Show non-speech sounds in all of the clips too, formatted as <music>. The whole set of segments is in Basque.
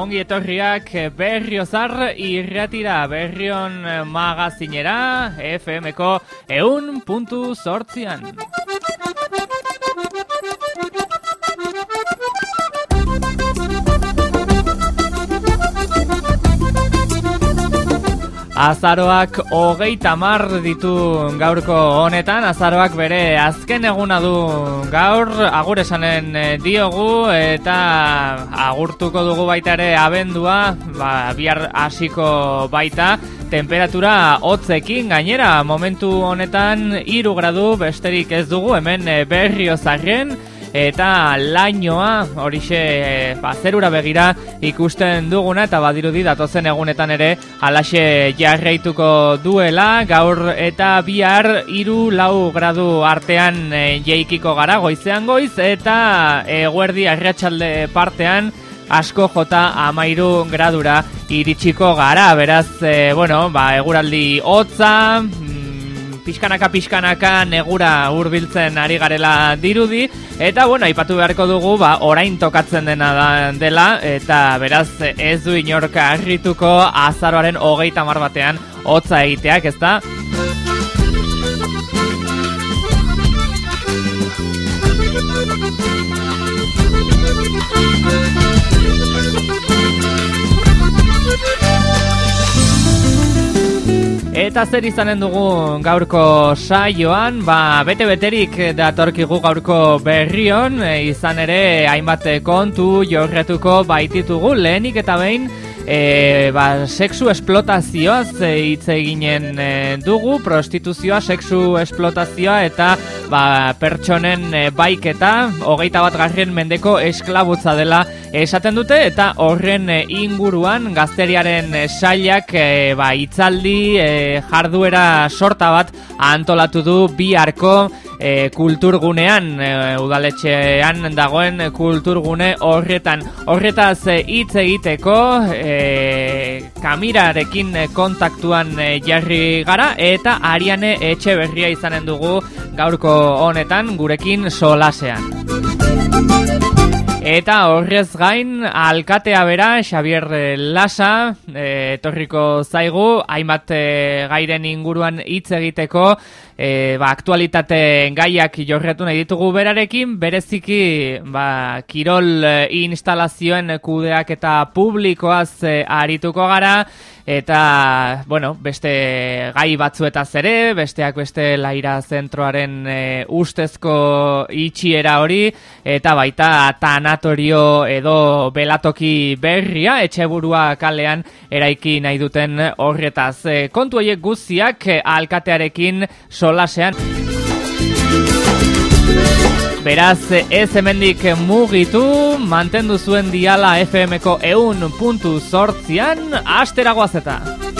ongi etorriak berriozar irratira berrion magazinera FM-ko eun puntu sortzian. Azaroak hogei tamar ditu gaurko honetan, azaroak bere azken eguna du gaur, agur esanen eh, diogu eta agurtuko dugu baita ere abendua, ba, bihar hasiko baita, temperatura hotzekin gainera, momentu honetan iru gradu besterik ez dugu, hemen eh, berrio zarren, eta lainoa horixe e, ba, zerura begira ikusten duguna eta badirudi datozen egunetan ere alaxe jarraituko duela. Gaur eta bihar iru lau gradu artean e, jeikiko gara goizean goiz eta eguerdi arratsalde partean asko jota amairu gradura iritsiko gara, beraz, e, bueno, ba, eguraldi hotza, pixkanaka pixkanaka negura hurbiltzen ari garela dirudi. Eta bueno, aipatu beharko dugu ba, orain tokatzen dena da, dela eta beraz ez du inorka arrituko azaroaren hogeita mar batean hotza egiteak, ez Eta zer izanen dugu gaurko saioan, ba, bete-beterik datorkigu gaurko berrion, e, izan ere hainbat kontu jorretuko baititugu lehenik eta behin e, ba, sexu esplotazioaz e, hitz eginen e, dugu, prostituzioa, sexu esplotazioa eta ba, pertsonen e, baiketa, hogeita bat garrien mendeko esklabutza dela esaten dute, eta horren e, inguruan gazteriaren e, sailak e, ba, itzaldi e, jarduera sorta bat antolatu du bi arko e, kulturgunean e, udaletxean dagoen kulturgune horretan. Horretaz e, hitz egiteko e, kamirarekin kontaktuan e, jarri gara eta ariane etxe berria izanen dugu gaurko honetan gurekin solasean. Eta horrez gain, alkatea bera, Xavier Lasa, etorriko zaigu, hainbat gairen inguruan hitz egiteko, e, ba, aktualitate gaiak jorretu nahi ditugu berarekin, bereziki ba, kirol e, instalazioen kudeak eta publikoaz e, arituko gara, eta bueno, beste gai batzuetaz ere, besteak beste laira zentroaren e, ustezko itxiera hori, eta baita tanatorio edo belatoki berria, etxeburua kalean eraiki nahi duten horretaz. E, kontu horiek guztiak alkatearekin so solasean. Beraz, ez hemendik mugitu, mantendu zuen diala FM-ko eun puntu sortzian, asteragoazeta. Eta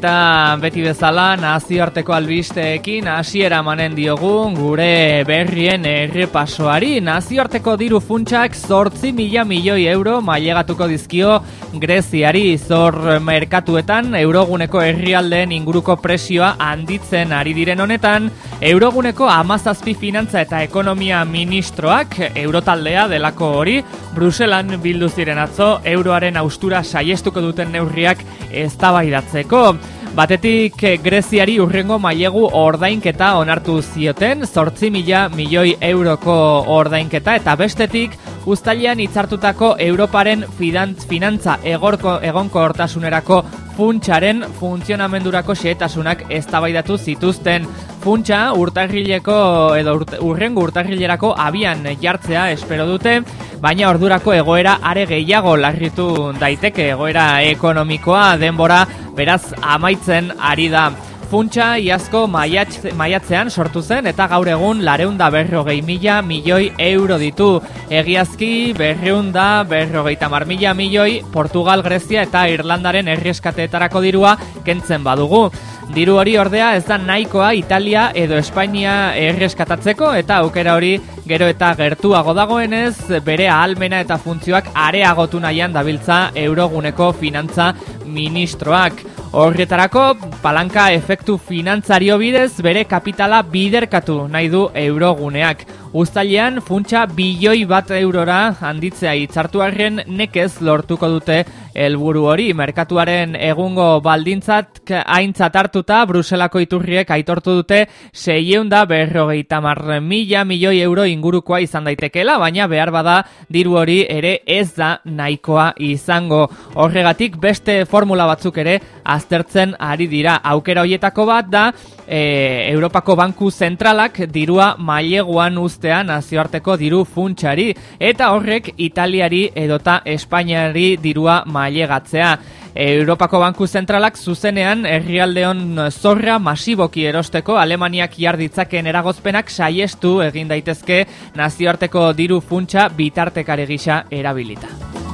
beti bezala nazioarteko albisteekin hasiera manen diogu gure berrien errepasoari nazioarteko diru funtsak zortzi mila milioi euro mailegatuko dizkio Greziari zor merkatuetan euroguneko herrialdeen inguruko presioa handitzen ari diren honetan euroguneko amazazpi finantza eta ekonomia ministroak eurotaldea delako hori Bruselan bildu ziren atzo euroaren austura saiestuko duten neurriak eztabaidatzeko. Batetik eh, Greziari urrengo mailegu ordainketa onartu zioten, zortzi mila milioi euroko ordainketa, eta bestetik Uztailean hitzartutako Europaren finantza egonko hortasunerako funtsaren funtzionamendurako xehetasunak eztabaidatu zituzten. Funtsa urtarrileko edo urrengo urtarrilerako abian jartzea espero dute, baina ordurako egoera are gehiago larritu daiteke egoera ekonomikoa denbora beraz amaitzen ari da. Funtsa iazko maiatzean sortu zen eta gaur egun lareunda berrogei mila milioi euro ditu. Egiazki berreunda berrogei tamar mila milioi Portugal, Grezia eta Irlandaren errieskateetarako dirua kentzen badugu. Diru hori ordea ez da nahikoa Italia edo Espainia erreskatatzeko eta aukera hori gero eta gertuago dagoenez bere ahalmena eta funtzioak areagotu nahian dabiltza euroguneko finantza ministroak. Horretarako, palanka efektu finantzario bidez bere kapitala biderkatu nahi du euroguneak. Uztailean funtsa bilioi bat eurora handitzea hitzartuarren nekez lortuko dute helburu hori. Merkatuaren egungo baldintzat aintzat hartuta Bruselako iturriek aitortu dute seieunda berrogeita mar mila milioi euro ingurukoa izan daitekela, baina behar bada diru hori ere ez da nahikoa izango. Horregatik beste formula batzuk ere aztertzen ari dira. Aukera hoietako bat da e, Europako Banku Zentralak dirua maileguan ustea nazioarteko diru funtsari eta horrek Italiari edota Espainiari dirua mailegatzea. Europako Banku Zentralak zuzenean herrialdeon zorra masiboki erosteko Alemaniak jarditzaken eragozpenak saiestu egin daitezke nazioarteko diru funtsa bitartekare gisa erabilita.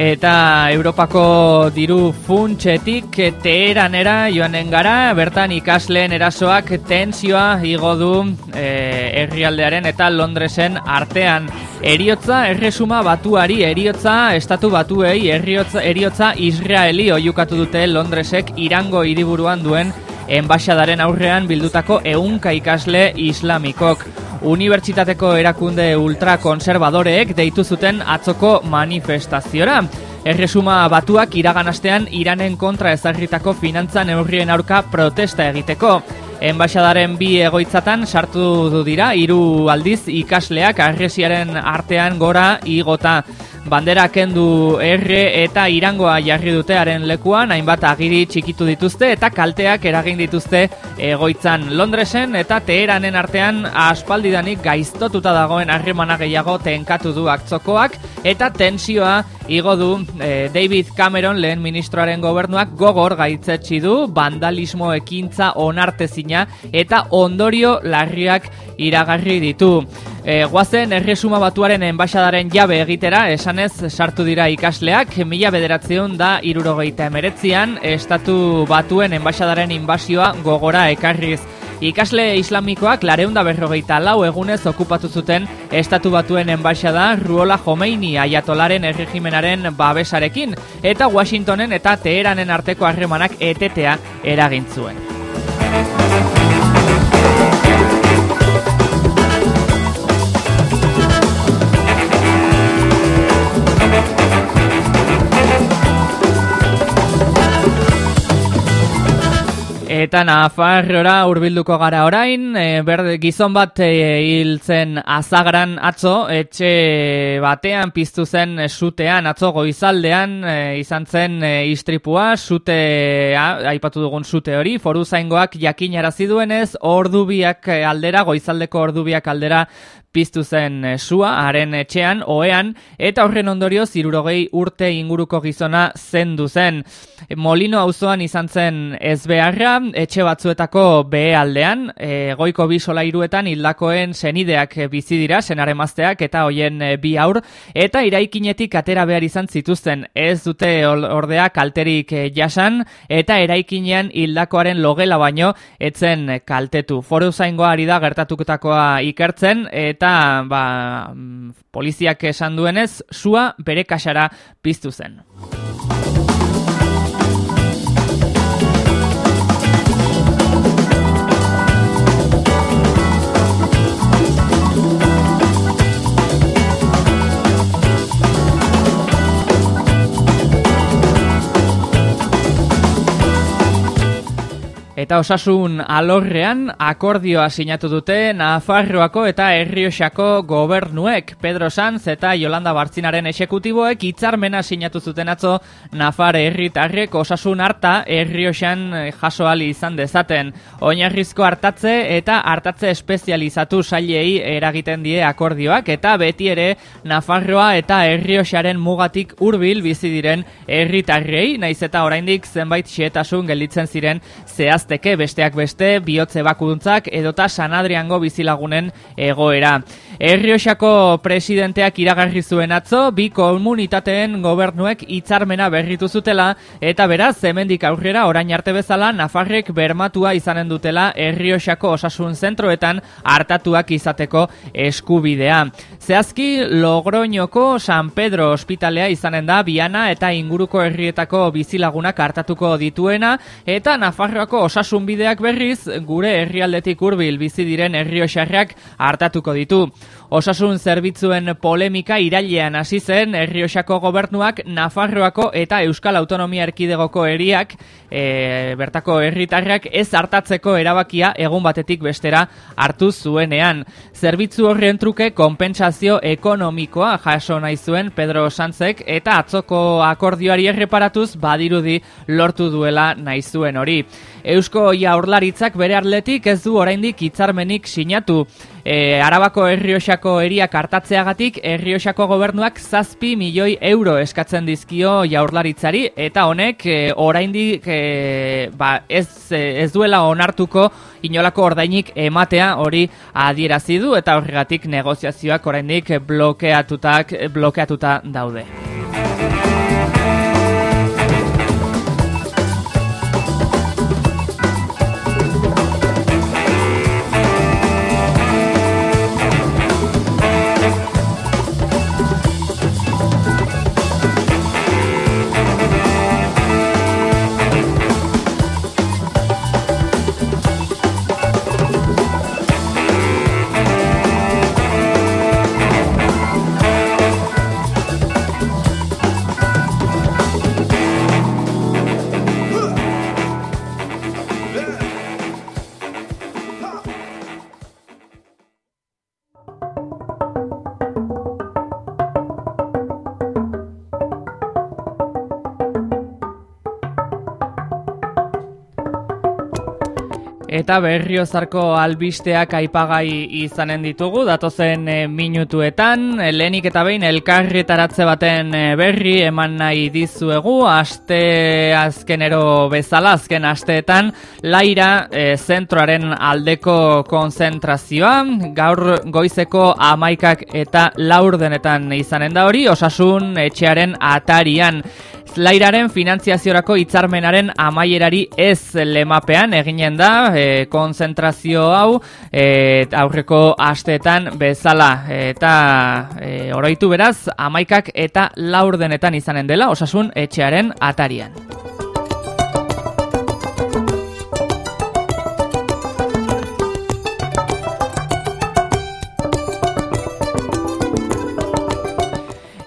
Eta Europako diru funtsetik teheranera joanen gara, bertan ikasleen erasoak tensioa igo du e, herrialdearen eta Londresen artean. Eriotza erresuma batuari, eriotza estatu batuei, eriotza, eriotza Israeli oiukatu dute Londresek irango hiriburuan duen enbaixadaren aurrean bildutako eunka ikasle islamikok. Unibertsitateko erakunde ultrakonservadoreek deitu zuten atzoko manifestaziora. Erresuma batuak iragan astean Iranen kontra ezagritako finantza neurrien aurka protesta egiteko. Enbaixadaren bi egoitzatan sartu du dira hiru aldiz ikasleak agresiaren artean gora igota. Bandera kendu erre eta irangoa jarri dutearen lekuan, hainbat agiri txikitu dituzte eta kalteak eragin dituzte egoitzan. Londresen eta Teheranen artean aspaldidanik gaiztotuta dagoen harremana gehiago tenkatu du akzokoak eta tensioa igo du eh, David Cameron lehen ministroaren gobernuak gogor gaitzetsi du vandalismo ekintza onartezina eta ondorio larriak iragarri ditu. E, guazen erresuma batuaren enbaixadaren jabe egitera, esanez sartu dira ikasleak, mila bederatzeun da irurogeita emeretzian, estatu batuen enbaixadaren inbasioa gogora ekarriz. Ikasle islamikoak lareunda berrogeita lau egunez okupatu zuten estatu batuen enbaixada Ruola Jomeini aiatolaren erregimenaren babesarekin, eta Washingtonen eta Teheranen arteko harremanak etetea eragintzuen. Eta Nafarrora hurbilduko gara orain, e, berde, gizon bat e, hiltzen azagran atzo, etxe batean piztu zen sutean, atzo goizaldean e, izan zen e, istripua, sutea, aipatu dugun sute hori, foru zaingoak jakinarazi duenez, ordubiak aldera, goizaldeko ordubiak aldera piztu zen eh, sua, haren etxean, oean, eta horren ondorio zirurogei urte inguruko gizona zendu zen. Molino auzoan izan zen ez beharra, etxe batzuetako behe aldean, e, goiko bi solairuetan hildakoen senideak bizi dira, senare mazteak eta hoien eh, bi aur, eta iraikinetik atera behar izan zituzten, ez dute ordea kalterik jasan, eta eraikinean hildakoaren logela baino, etzen kaltetu. Foru zaingoa ari da gertatuketakoa ikertzen, eta eta ba, mm, poliziak esan duenez, sua bere kasara piztu zen. Eta osasun alorrean akordioa sinatu dute Nafarroako eta Herriosako gobernuek Pedro Sanz eta Yolanda Bartzinaren esekutiboek hitzarmena sinatu zuten atzo Nafar herritarrek osasun harta Herriosan jasoali izan dezaten. Oinarrizko hartatze eta hartatze espezializatu sailei eragiten die akordioak eta beti ere Nafarroa eta Herriosaren mugatik hurbil bizi diren herritarrei, naiz eta oraindik zenbait xietasun gelditzen ziren zehaz litezteke besteak beste bihotze bakuduntzak edota sanadriango bizilagunen egoera. Herriosako presidenteak iragarri zuen atzo, bi komunitateen gobernuek hitzarmena berritu zutela eta beraz hemendik aurrera orain arte bezala Nafarrek bermatua izanen dutela Herriosako osasun zentroetan hartatuak izateko eskubidea. Zehazki Logroñoko San Pedro ospitalea izanen da Biana eta inguruko herrietako bizilagunak hartatuko dituena eta Nafarroako osasun osasunbideak berriz gure herrialdetik hurbil bizi diren herrioxarrak hartatuko ditu. Osasun zerbitzuen polemika irailean hasi zen Herrioxako gobernuak Nafarroako eta Euskal Autonomia Erkidegoko eriak e, bertako herritarrak ez hartatzeko erabakia egun batetik bestera hartu zuenean. Zerbitzu horren truke konpentsazio ekonomikoa jaso nahi zuen Pedro Sanzek eta atzoko akordioari erreparatuz badirudi lortu duela nahi zuen hori. Eusko jaurlaritzak bere arletik ez du oraindik hitzarmenik sinatu. E, Arabako Herrioxako eriak hartatzeagatik Herrioxako gobernuak zazpi milioi euro eskatzen dizkio jaurlaritzari eta honek e, oraindik e, ba, ez, ez duela onartuko inolako ordainik ematea hori adierazi du eta horregatik negoziazioak oraindik blokeatutak blokeatuta daude. Eta berriozarko albisteak aipagai izanen ditugu, datozen e, minutuetan, lehenik eta behin elkarretaratze baten e, berri eman nahi dizuegu, aste azkenero bezala, azken asteetan, laira e, zentroaren aldeko konzentrazioa, gaur goizeko amaikak eta laurdenetan izanen da hori, osasun etxearen atarian. Lairaren finantziaziorako hitzarmenaren amaierari ez lemapean eginen da e, konzentrazio hau e, aurreko asteetan bezala eta e, oroitu beraz amaikak eta laurdenetan izanen dela osasun etxearen atarian.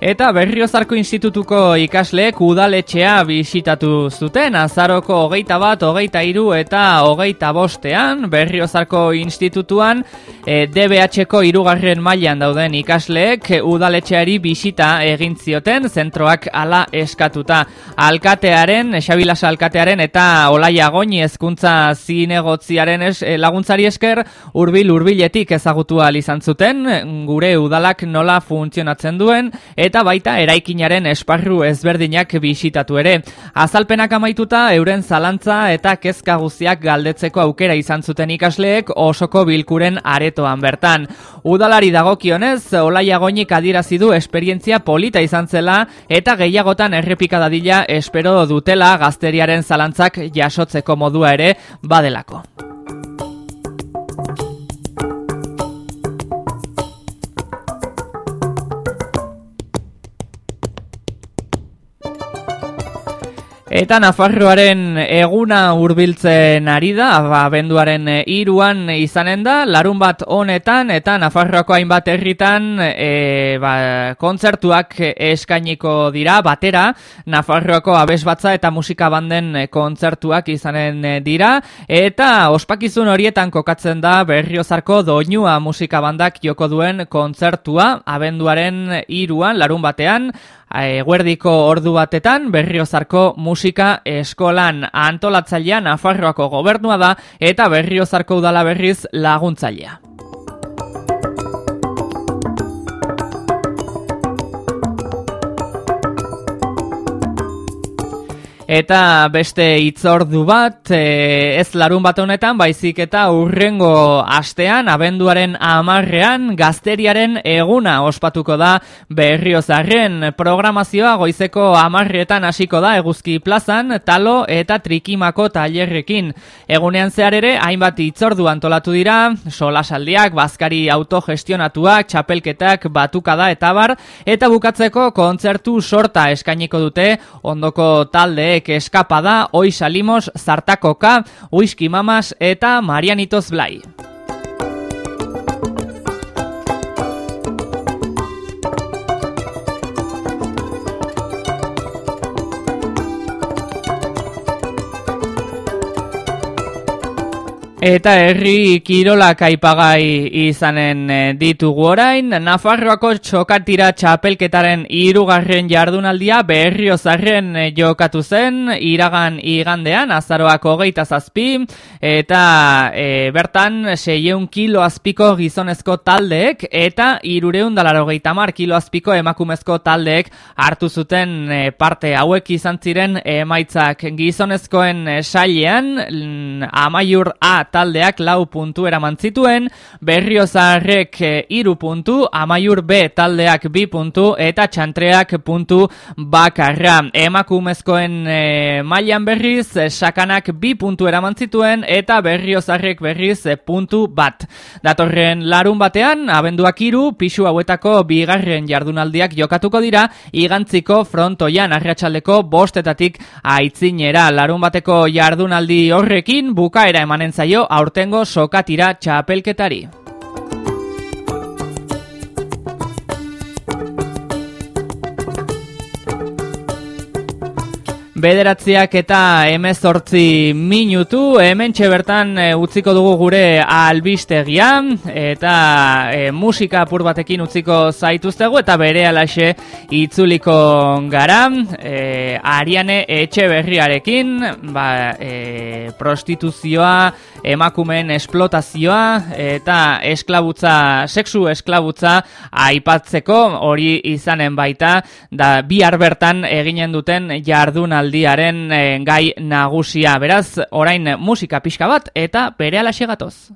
Eta Berriozarko Institutuko ikasleek udaletxea bisitatu zuten azaroko hogeita bat, hogeita iru eta hogeita bostean Berriozarko Institutuan e, DBH-ko irugarren mailan dauden ikasleek udaletxeari bisita egin zioten zentroak ala eskatuta. Alkatearen, Xabilas alkatearen eta Olaia Goñi hezkuntza zinegotziaren es, e, laguntzari esker hurbil hurbiletik ezagutu izan zuten gure udalak nola funtzionatzen duen eta eta baita eraikinaren esparru ezberdinak bisitatu ere. Azalpenak amaituta euren zalantza eta kezka guztiak galdetzeko aukera izan zuten ikasleek osoko bilkuren aretoan bertan. Udalari dagokionez, Olaia Goinik adierazi du esperientzia polita izan zela eta gehiagotan errepika dadila espero dutela gazteriaren zalantzak jasotzeko modua ere badelako. Eta Nafarroaren eguna hurbiltzen ari da, abenduaren iruan izanen da, larun bat honetan eta Nafarroako hainbat herritan e, ba, kontzertuak eskainiko dira, batera, Nafarroako abesbatza eta musika banden kontzertuak izanen dira, eta ospakizun horietan kokatzen da berriozarko doinua musika bandak joko duen kontzertua, abenduaren iruan, larun batean, Eguerdiko ordu batetan berriozarko musika eskolan antolatzailean Nafarroako gobernua da eta berriozarko udala berriz laguntzailea. Eta beste itzordu bat, e, ez larun bat honetan, baizik eta urrengo astean, abenduaren amarrean, gazteriaren eguna ospatuko da berriozarren programazioa goizeko amarretan hasiko da eguzki plazan, talo eta trikimako tailerrekin. Egunean zehar ere, hainbat itzordu antolatu dira, solasaldiak, bazkari autogestionatuak, txapelketak, batukada eta bar, eta bukatzeko kontzertu sorta eskainiko dute ondoko talde que escapada, hoy salimos Zartakoka, Whisky Mamas eta Marianitos Blay. Eta herri kirolak aipagai izanen eh, ditugu orain, Nafarroako txokatira txapelketaren irugarren jardunaldia berriozarren eh, jokatu zen, iragan igandean, azaroako geita zazpi, eta e, bertan seieun kilo azpiko gizonezko taldeek, eta irureun dalaro mar kilo azpiko emakumezko taldeek hartu zuten parte hauek izan ziren emaitzak gizonezkoen sailean, amaiur A taldeak lau puntu eraman zituen, berriozarrek eh, iru puntu, amaiur B taldeak bi puntu, eta txantreak puntu bakarra. Emakumezkoen e, mailan berriz, eh, sakanak bi puntu eraman zituen, eta berriozarrek berriz puntu bat. Datorren larun batean, abenduak iru, pixu hauetako bigarren jardunaldiak jokatuko dira, igantziko frontoian arratsaldeko bostetatik aitzinera. Larun bateko jardunaldi horrekin, bukaera emanen zaio aurtengo sokatira txapelketari. Bederatziak eta emezortzi minutu, hemen bertan e, utziko dugu gure albistegia, eta e, musika apur batekin utziko zaituztegu, eta bere alaxe itzuliko gara, e, ariane etxe berriarekin, ba, e, prostituzioa, emakumeen esplotazioa, eta esklabutza, sexu esklabutza aipatzeko hori izanen baita, da bi bertan eginen duten jardunaldi aldiaren e, gai nagusia. Beraz, orain musika pixka bat eta bere alaxe gatoz.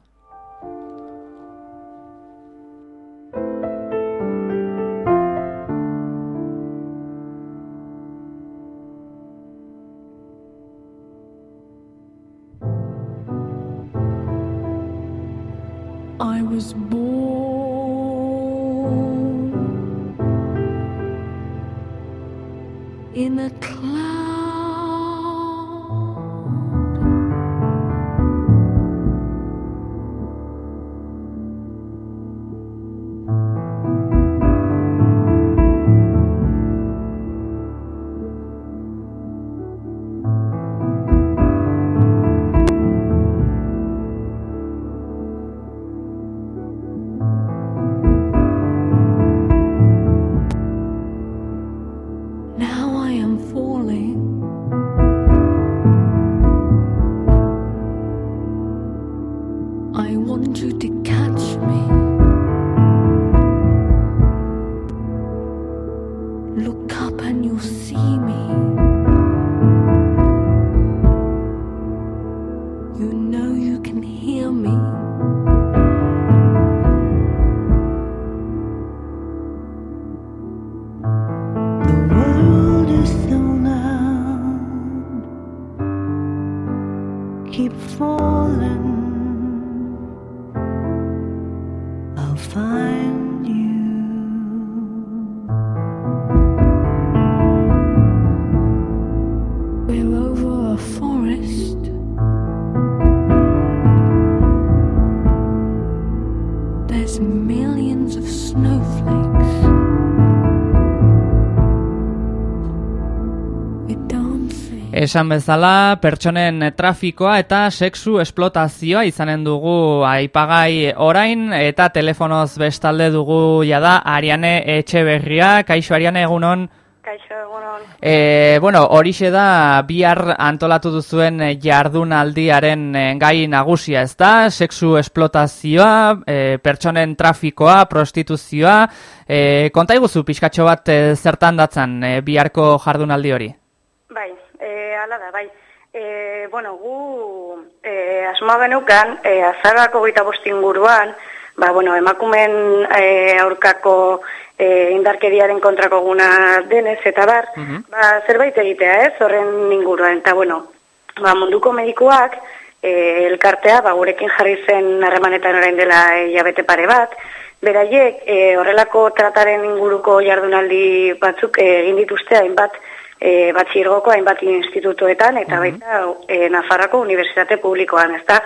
I was born in a cloud keep falling. Esan bezala, pertsonen trafikoa eta sexu esplotazioa izanen dugu aipagai orain eta telefonoz bestalde dugu jada Ariane Etxeberria. Kaixo Ariane egunon? Kaixo egunon. E, bueno, horixe da bihar antolatu duzuen jardunaldiaren eh, gai nagusia ez da? Sexu esplotazioa, e, pertsonen trafikoa, prostituzioa. E, konta iguzu pixkatxo bat zertan datzan e, biharko jardunaldi hori? Ala da, bai. E, bueno, gu e, asma genukan, e, azarako gita bostin ba, bueno, emakumen e, aurkako e, indarkeriaren kontrako guna denez, eta bar, mhm. ba, zerbait egitea, ez, horren inguruan, eta, bueno, ba, munduko medikuak, e, elkartea, ba, gurekin jarri zen harremanetan orain dela e, jabete pare bat, beraiek, e, horrelako trataren inguruko jardunaldi batzuk e, egin dituzte hainbat, e, batxirgoko hainbat institutuetan eta baita e, Nafarrako Unibertsitate Publikoan, ezta?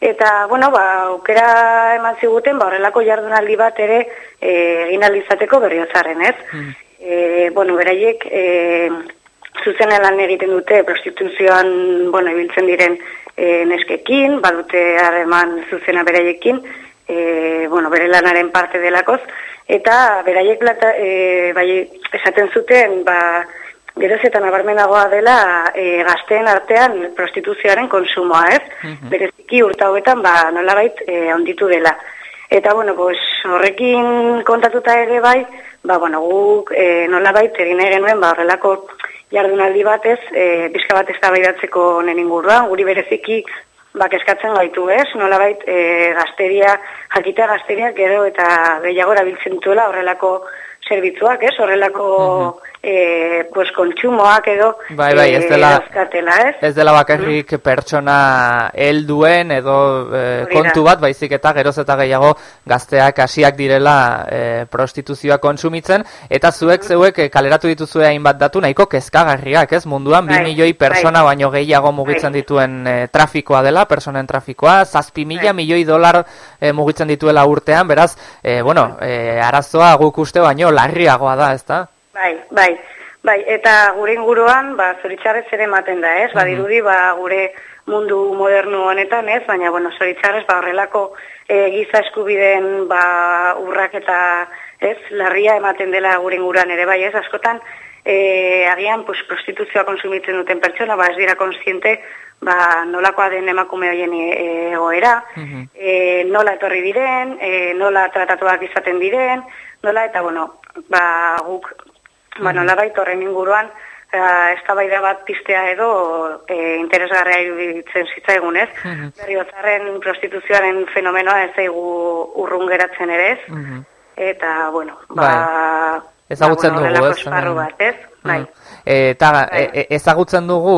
Eta, bueno, ba, aukera eman ziguten, ba, horrelako jardunaldi bat ere e, egin alizateko berriotzaren, ez? E, bueno, beraiek e, zuzen lan egiten dute prostituzioan, bueno, ibiltzen diren e, neskekin, badute harreman zuzena beraiekin, e, bueno, bere lanaren parte delakoz, eta beraiek lata, e, bai, esaten zuten, ba, geroz eta nabarmenagoa dela e, gazteen artean prostituzioaren konsumoa, ez? Mm Bereziki urta hauetan, ba, nolabait, e, onditu dela. Eta, bueno, pues, horrekin kontatuta ere bai, ba, bueno, guk e, nolabait, egin genuen, ba, horrelako jardunaldi batez, e, bizka bat ez da baidatzeko inguruan, guri bereziki, ba, eskatzen gaitu, ez? Nolabait, e, gazteria, jakita gazteria, gero eta gehiago erabiltzen duela horrelako zerbitzuak, ez? Horrelako e, pues, kontsumoak edo bai, bai, ez dela, ez? Ez dela bakarrik mm. pertsona helduen edo e, kontu bat, baizik eta geroz eta gehiago gazteak hasiak direla e, prostituzioa kontsumitzen, eta zuek zeuek kaleratu dituzue hainbat datu nahiko kezkagarriak, ez? Munduan, bai, bi milioi bai. persona baino gehiago mugitzen bai. dituen e, trafikoa dela, personen trafikoa, zazpi mila bai. milioi dolar e, mugitzen dituela urtean, beraz, e, bueno, e, arazoa guk uste baino larriagoa da, ez da? Bai, bai, bai, eta gure inguruan, ba, zoritxarrez ere ematen da, ez? Badirudi, ba, gure mundu modernu honetan, ez? Baina, bueno, zoritxarrez, ba, horrelako e, giza eskubideen, ba, urrak eta, ez? Larria ematen dela gure inguruan ere, bai, ez? Askotan, e, agian, pues, prostituzioa konsumitzen duten pertsona, ba, ez dira konsiente, ba, nolakoa den emakume horien e, egoera, e, nola etorri diren, e, nola tratatuak izaten diren, nola, eta, bueno, ba, guk Bueno, labait horren inguruan, uh, eztabaida bat pistea edo e, interesgarria iruditzen zitzaigun, ez? Uh prostituzioaren fenomenoa ez zaigu urrun geratzen ere, ez? Eta, bueno, ba... Bai. Ezagutzen ba, bueno, dugu, ez? Bat, ez? Bai. Eta, bai. e, e, ezagutzen dugu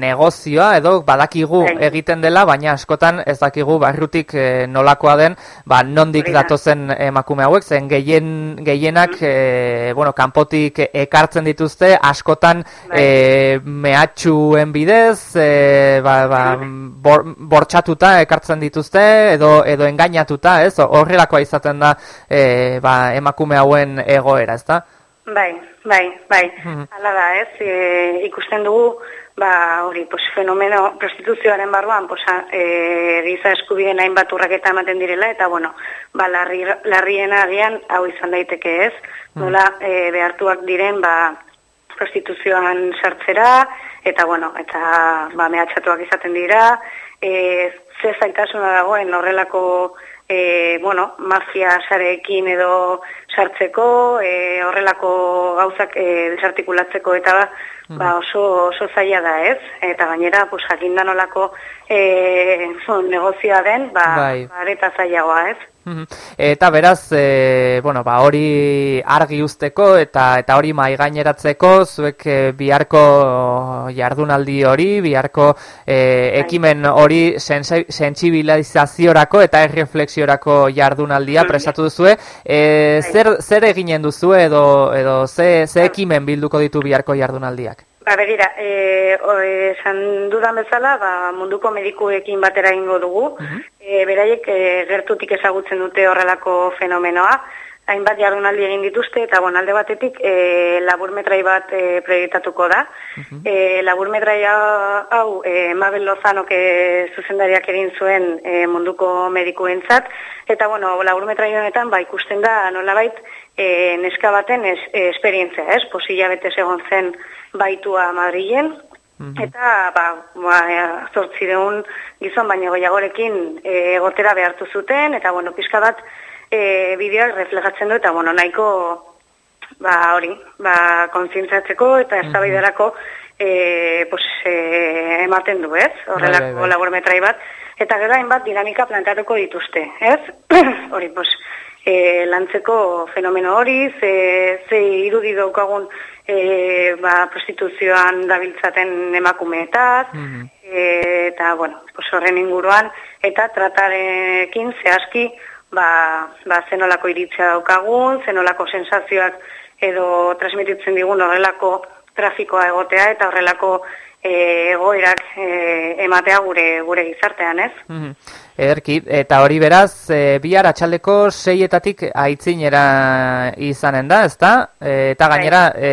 negozioa edo badakigu bai. egiten dela, baina askotan ez dakigu barrutik e, nolakoa den, ba, nondik datozen emakume hauek, zen gehien, gehienak e, bueno, kanpotik ekartzen dituzte, askotan e, mehatxuen bidez, e, ba, ba, bor, bortxatuta ekartzen dituzte, edo, edo engainatuta, ez? Horrelakoa izaten da e, ba, emakume hauen egoera, ez da? Bai, bai, bai. Mm Hala da, ez? E, ikusten dugu, ba, hori, pues, fenomeno prostituzioaren barruan, pues, e, giza eskubien hainbat urraketa ematen direla, eta, bueno, ba, larri, larrien agian, hau izan daiteke ez, mm. nola e, behartuak diren, ba, prostituzioan sartzera, eta, bueno, eta, ba, mehatxatuak izaten dira, e, ze zaitasuna dagoen horrelako, e, bueno, mafia sareekin edo sartzeko, e, horrelako gauzak e, desartikulatzeko eta ba, ba oso, oso zaila da ez, eta gainera pues, jakinda nolako e, <laughs> negozioa den, ba, bai. ba areta zailagoa ez. Eta beraz, e, bueno, ba, hori argi usteko eta eta hori mai gaineratzeko zuek e, biharko jardunaldi hori, biharko e, ekimen hori sentsibilizaziorako eta erreflexiorako jardunaldia prestatu duzue. E, zer, zer eginen duzu edo, edo ze, ze ekimen bilduko ditu biharko jardunaldiak? Ba, begira, e, esan dudan bezala, ba, munduko medikuekin batera ingo dugu. Uh beraiek e, gertutik ezagutzen dute horrelako fenomenoa. hainbat jardunaldi egin dituzte, eta bon, alde batetik e, laburmetrai bat e, proiektatuko da. Uh e, laburmetrai hau, e, Mabel Lozanok e, zuzendariak egin zuen e, munduko medikuentzat, eta bueno, laburmetrai honetan ba, ikusten da nolabait e, neska baten es, e, esperientzia, ez? Posila bete egon zen baitua Madrilen, Eta, ba, ba, zortzi deun gizon baina goiagorekin e, egotera behartu zuten, eta, bueno, pixka bat, e, bideoak reflejatzen du eta bueno, nahiko ba hori, ba kontzientzatzeko eta eztabaidarako eh pues e, ematen du, ez? Horrelako bai, bai, bai. bat eta gero hainbat dinamika planteatuko dituzte, ez? <clears throat> hori pues e, lantzeko fenomeno hori, ze, ze irudi daukagun e, ba, prostituzioan dabiltzaten emakumeetaz, mm eta, bueno, pues horren inguruan, eta tratarekin zehazki, ba, ba zenolako iritzea daukagun, zenolako sensazioak edo transmititzen digun horrelako trafikoa egotea eta horrelako e, egoerak e, ematea gure gure gizartean, ez? Mm Ederki, eta hori beraz, e, bihar atxaldeko seietatik aitzinera izanen da, ezta? E, eta bai. gainera, e,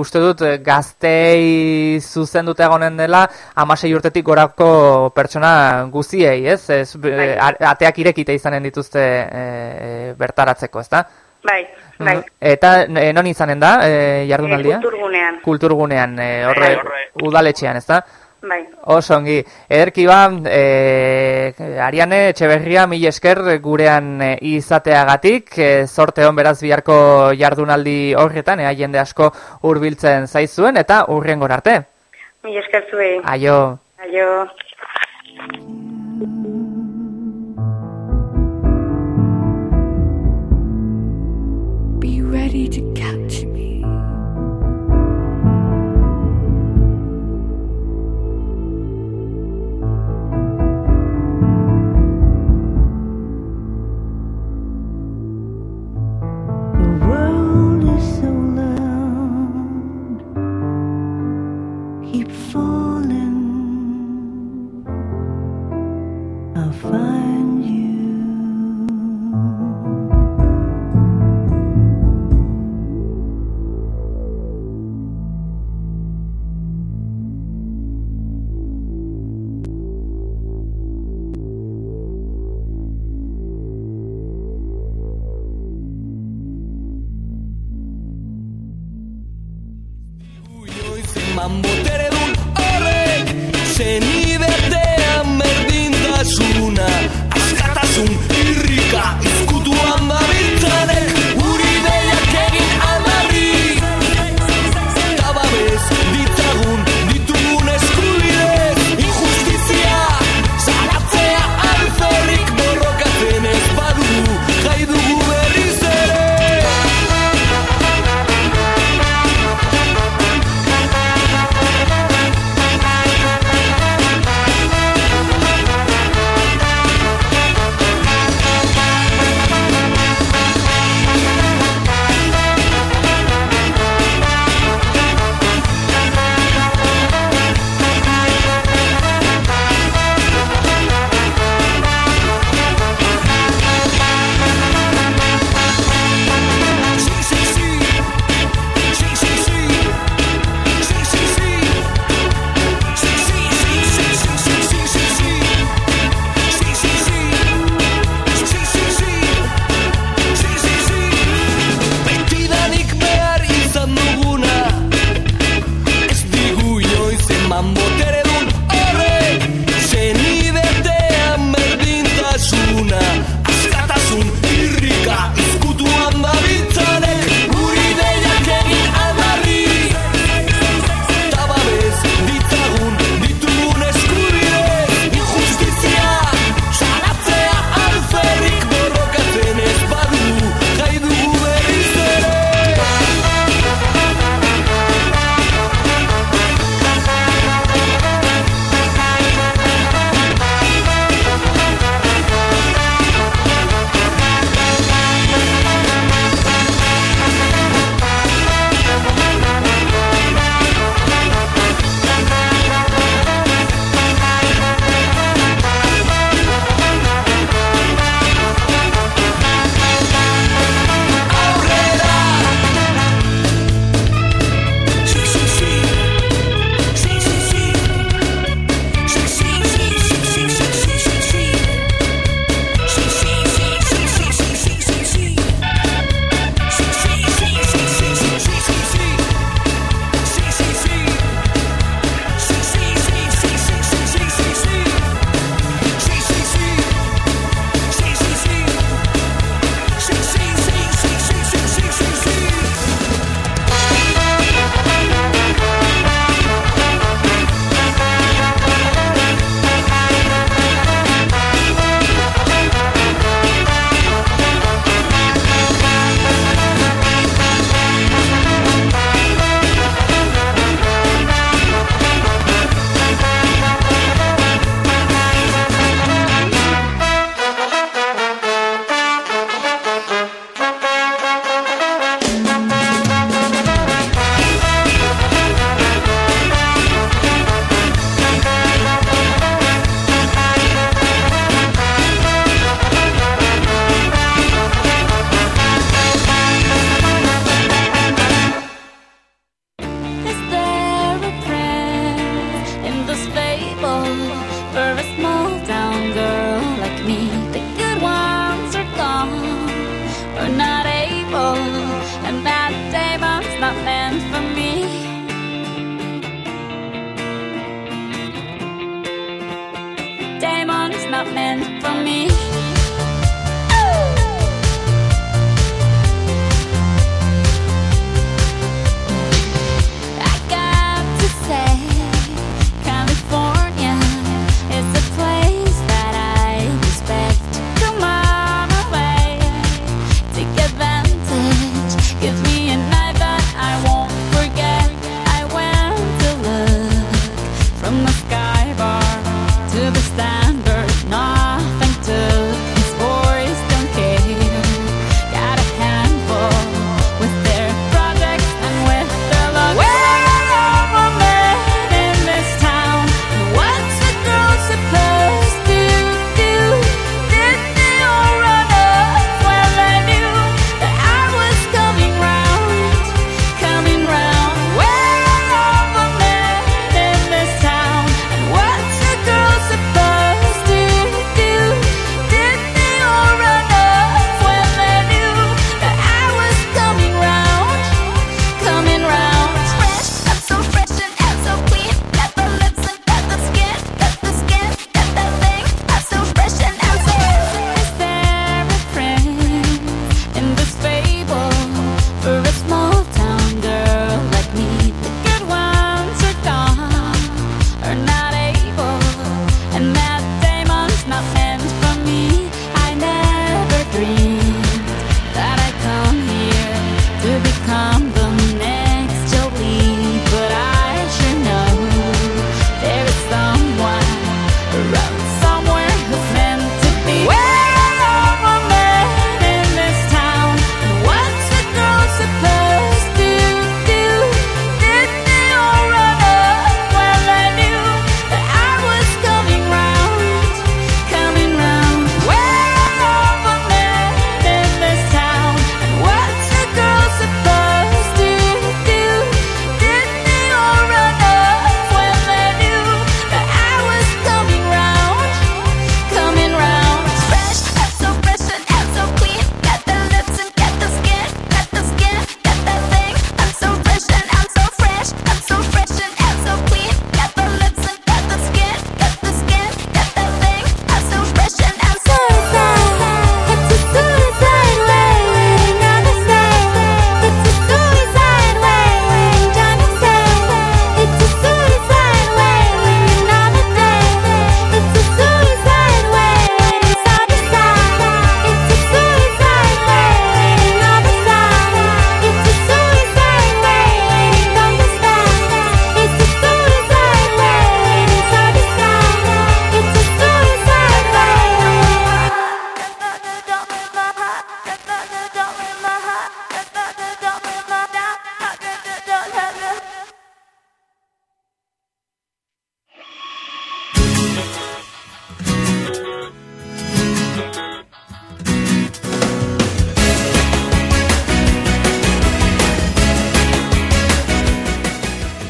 uste dut gaztei zuzen dute egonen dela, amasei urtetik gorako pertsona guziei, ez? ez bai. ateak irekite izanen dituzte e, bertaratzeko, ezta? Bai, bai. Eta e, non izanen da, e, jardunaldia? kulturgunean. Kulturgunean, e, horre, bai. udaletxean, ezta? Bai. Oso ongi. Ederki ba, e, Ariane, Etxeberria, mil esker gurean e, izateagatik, e, zorte hon beraz biharko jardunaldi horretan, ea jende asko hurbiltzen zaizuen, eta urrien arte. Mil esker zuei. Aio. Aio. Be ready to catch me.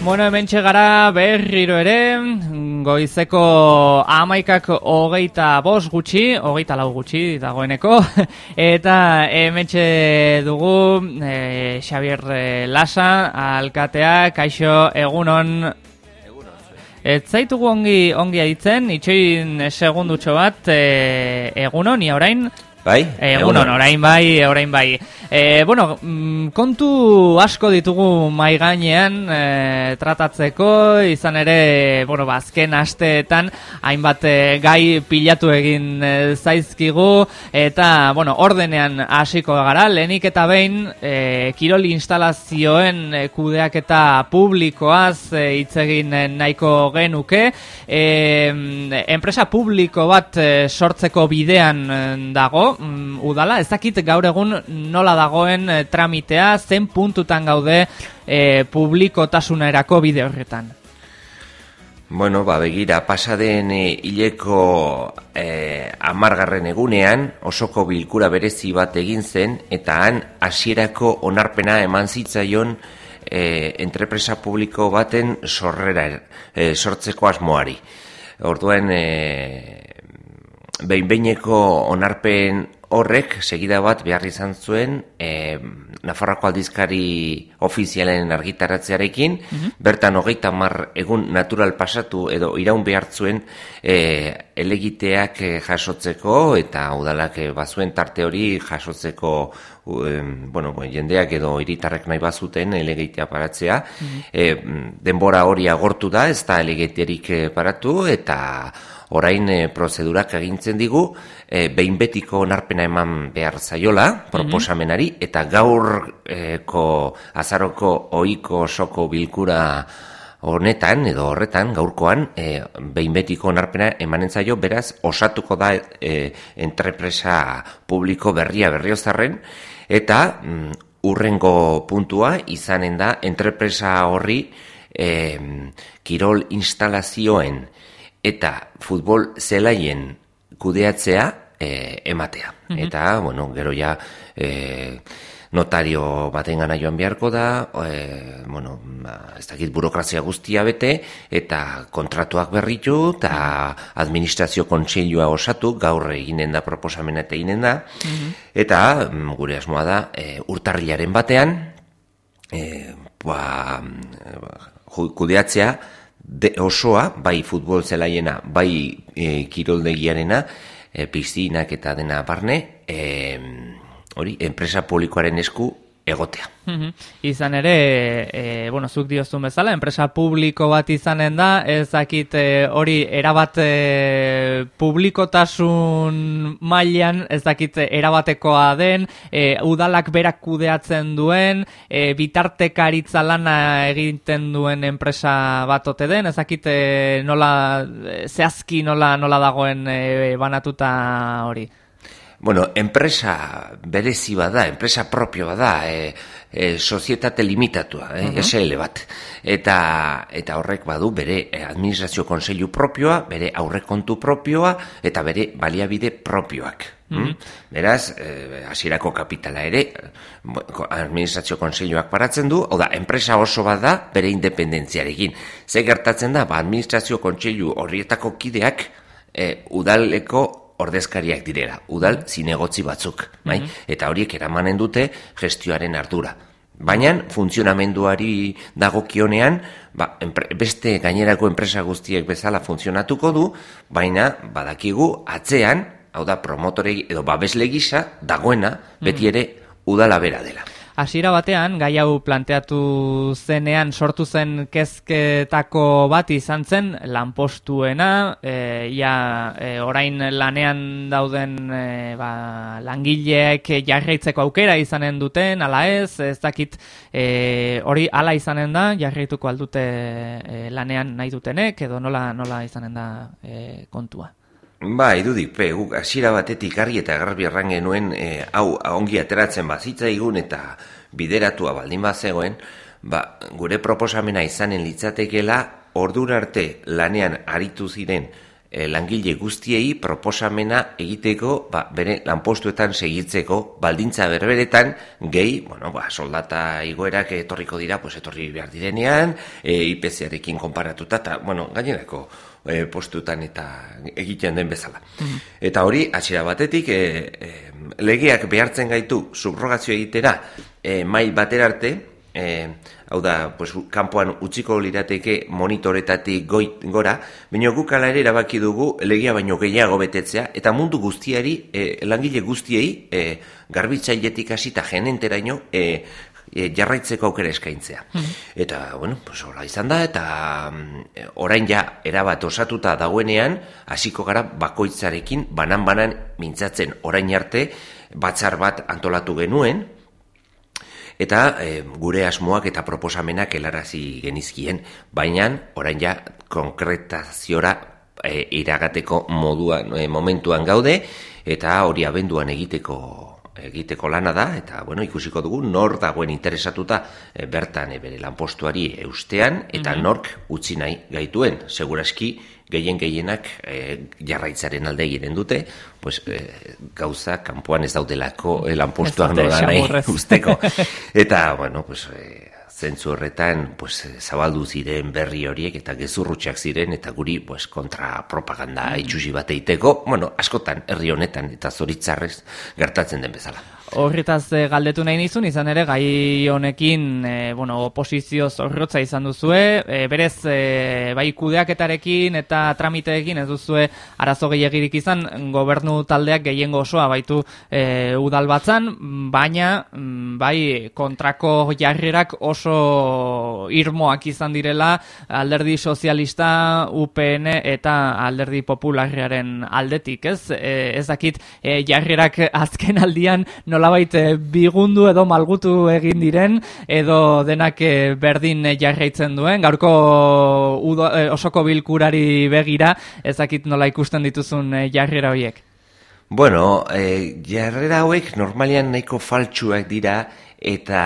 Bueno, hemen txegara berriro ere, goizeko amaikak hogeita bos gutxi, hogeita lau gutxi dagoeneko, <laughs> eta hemen dugu e, Xavier eh, Lasa, alkatea, kaixo egunon, Ez zaitugu ongi ongi aditzen, itxoin segundutxo bat, e, egunon, ia orain? Bai? Egunon, orain bai, orain bai. E, bueno, mm, kontu asko ditugu mai gainean e, tratatzeko, izan ere, bueno, bazken ba, asteetan hainbat e, gai pilatu egin e, zaizkigu. Eta, bueno, ordenean hasiko gara, lehenik eta behin e, kirol instalazioen e, kudeak eta publikoaz hitz egin nahiko genuke, e, enpresa publiko bat sortzeko bidean dago, mm, udala, ez dakit gaur egun nola dagoen e, tramitea, zen puntutan gaude e, publikotasunerako bide horretan. Bueno, ba, begira, pasaden e, hileko e, amargarren egunean, osoko bilkura berezi bat egin zen, eta han hasierako onarpena eman zitzaion e, entrepresa publiko baten sorrera e, sortzeko asmoari. Orduen e, behin-beineko onarpen horrek segida bat behar izan zuen e, Nafarroako aldizkari ofizialen argitaratzearekin, mhm. bertan hogeita mar egun natural pasatu edo iraun behar zuen e, elegiteak e, jasotzeko eta udalak e, bazuen tarte hori jasotzeko bueno, jendeak edo hiritarrek nahi bazuten elegitea paratzea. Mm denbora hori agortu da, ez da elegiterik paratu eta orain e, prozedurak agintzen digu e, behin betiko onarpena eman behar zaiola proposamenari eta gaurko azaroko ohiko soko bilkura honetan edo horretan gaurkoan e, behin betiko onarpena emanen zaio beraz osatuko da e, entrepresa publiko berria berriozarren eta mm, urrengo puntua izanen da entrepresa horri e, kirol instalazioen eta futbol zelaien kudeatzea e, ematea. Mhm. Eta, bueno, gero ja e, notario baten gana joan beharko da, e, bueno, ba, ez dakit burokrazia guztia bete, eta kontratuak berritu, eta administrazio kontseilua osatu, gaur eginen da proposamena eta eginen da, mhm. eta mm, gure asmoa da, e, urtarrilaren batean, e, ba, kudeatzea, de osoa, bai futbol zelaiena, bai e, kiroldegiarena, e, piztinak eta dena barne, e, hori, enpresa publikoaren esku egotea. Izan ere, e, bueno, zuk diozun bezala, enpresa publiko bat izanen da, ezakit e, hori erabat e, publikotasun mailan, ezakit erabatekoa den, e, udalak berak kudeatzen duen, e, bitartekaritza lana egiten duen enpresa bat ote den, ezakit e, nola, zehazki nola, nola dagoen e, banatuta hori. Bueno, enpresa berezi bada, enpresa propio bada, e, e, sozietate limitatua, e, uh SL bat. Eta, eta horrek badu bere administrazio konseilu propioa, bere aurrekontu propioa, eta bere baliabide propioak. Mm Beraz, e, hasierako kapitala ere, administrazio konseiluak paratzen du, oda, enpresa oso bada bere independentziarekin. Ze gertatzen da, ba, administrazio konseilu horrietako kideak, e, udaleko ordezkariak direla, udal zinegotzi batzuk, bai? Mhm. Eta horiek eramanen dute gestioaren ardura. Baina funtzionamenduari dagokionean, ba, beste gainerako enpresa guztiek bezala funtzionatuko du, baina badakigu atzean, hau da promotore edo babesle gisa dagoena beti mhm. ere udala bera dela. Hasiera batean, gai hau planteatu zenean sortu zen kezketako bat izan zen lanpostuena, e, ja, e, orain lanean dauden e, ba, langileek jarraitzeko aukera izanen duten, ala ez, ez dakit e, hori ala izanen da, jarraituko aldute e, lanean nahi dutenek, edo nola, nola izanen da e, kontua. Ba, idudik, pe, guk asira batetik argi eta garbi erran genuen, e, hau, ongi ateratzen bazitza igun eta bideratua baldin bat zegoen, ba, gure proposamena izanen litzatekela, ordur arte lanean aritu ziren e, langile guztiei proposamena egiteko, ba, bere lanpostuetan segitzeko, baldintza berberetan, gehi, bueno, ba, soldata igoerak etorriko dira, pues etorri behar direnean, e, IPC-arekin konparatuta, eta, bueno, gainerako, e, postutan eta egiten den bezala. Mhm. Eta hori, hasiera batetik, e, e, legeak behartzen gaitu subrogazio egitera e, mai batera arte, e, hau da, pues, kanpoan utziko lirateke monitoretatik goit, gora, baina guk ala ere erabaki dugu legia baino gehiago betetzea, eta mundu guztiari, e, langile guztiei, e, garbitzailetik hasita jenenteraino, e, e, jarraitzeko aukera eskaintzea. Hmm. Eta, bueno, pues, hola izan da, eta mm, orain ja erabat osatuta dagoenean, hasiko gara bakoitzarekin banan-banan mintzatzen orain arte, batzar bat antolatu genuen, eta e, gure asmoak eta proposamenak helarazi genizkien, baina orain ja konkretaziora e, iragateko moduan, e, momentuan gaude, eta hori abenduan egiteko egiteko lana da, eta bueno, ikusiko dugu nor dagoen interesatuta e, bertan e, bere lanpostuari eustean, eta mm nork utzi nahi gaituen, seguraski gehien gehienak e, jarraitzaren alde egiten dute, pues, e, gauza kanpoan ez daudelako e, lanpostuak nola nahi usteko. Eta, bueno, pues, e, zentzu horretan pues, zabaldu ziren berri horiek eta gezurrutxak ziren eta guri pues, kontra propaganda mm. itxusi bat eiteko, bueno, askotan herri honetan eta zoritzarrez gertatzen den bezala. Horritaz e, galdetu nahi nizun, izan ere, gai honekin, e, bueno, oposizio zorrotza izan duzue, e, berez, e, bai kudeaketarekin eta tramiteekin ez duzue arazo gehiagirik izan, gobernu taldeak gehiengo osoa baitu e, udal batzan, baina, mm, bai, kontrako jarrerak oso irmoak izan direla, alderdi sozialista, UPN eta alderdi popularrearen aldetik, ez? E, ez dakit, e, jarrerak azken aldian, nolabait eh, bigundu edo malgutu egin diren edo denak eh, berdin jarraitzen duen gaurko udo, eh, osoko bilkurari begira ezakit nola ikusten dituzun jarrera horiek Bueno, e, jarrera hauek normalian nahiko faltsuak dira eta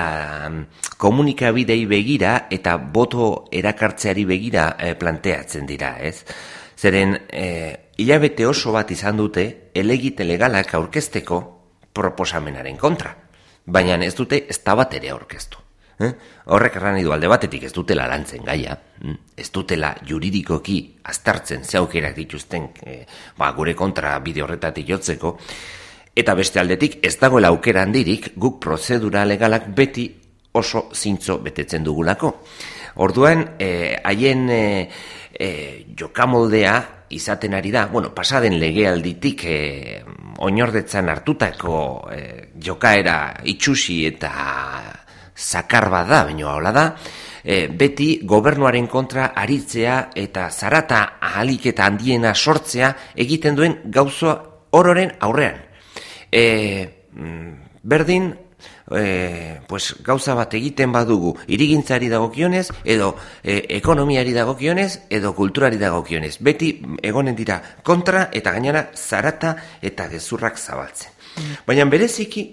mm, komunikabidei begira eta boto erakartzeari begira planteatzen dira, ez? Zeren, e, hilabete oso bat izan dute, elegite legalak aurkezteko proposamenaren kontra. Baina ez dute ez bat ere aurkeztu. Eh? Horrek erran du alde batetik ez dutela lantzen gaia, hm? ez dutela juridikoki aztartzen zeukerak dituzten eh, ba, gure kontra bide horretatik jotzeko, eta beste aldetik ez dagoela aukera handirik guk prozedura legalak beti oso zintzo betetzen dugulako. Orduan, eh, haien eh, eh, jokamoldea izaten ari da, bueno, pasaden legealditik eh, oinordetzan hartutako eh, jokaera itxusi eta zakar da, baina hola da, eh, beti gobernuaren kontra aritzea eta zarata ahalik eta handiena sortzea egiten duen gauzo ororen aurrean. E, berdin, e, pues, gauza bat egiten badugu irigintzari dagokionez, edo e, ekonomiari dagokionez, edo kulturari dagokionez. Beti egonen dira kontra eta gainera zarata eta gezurrak zabaltzen. Baina bereziki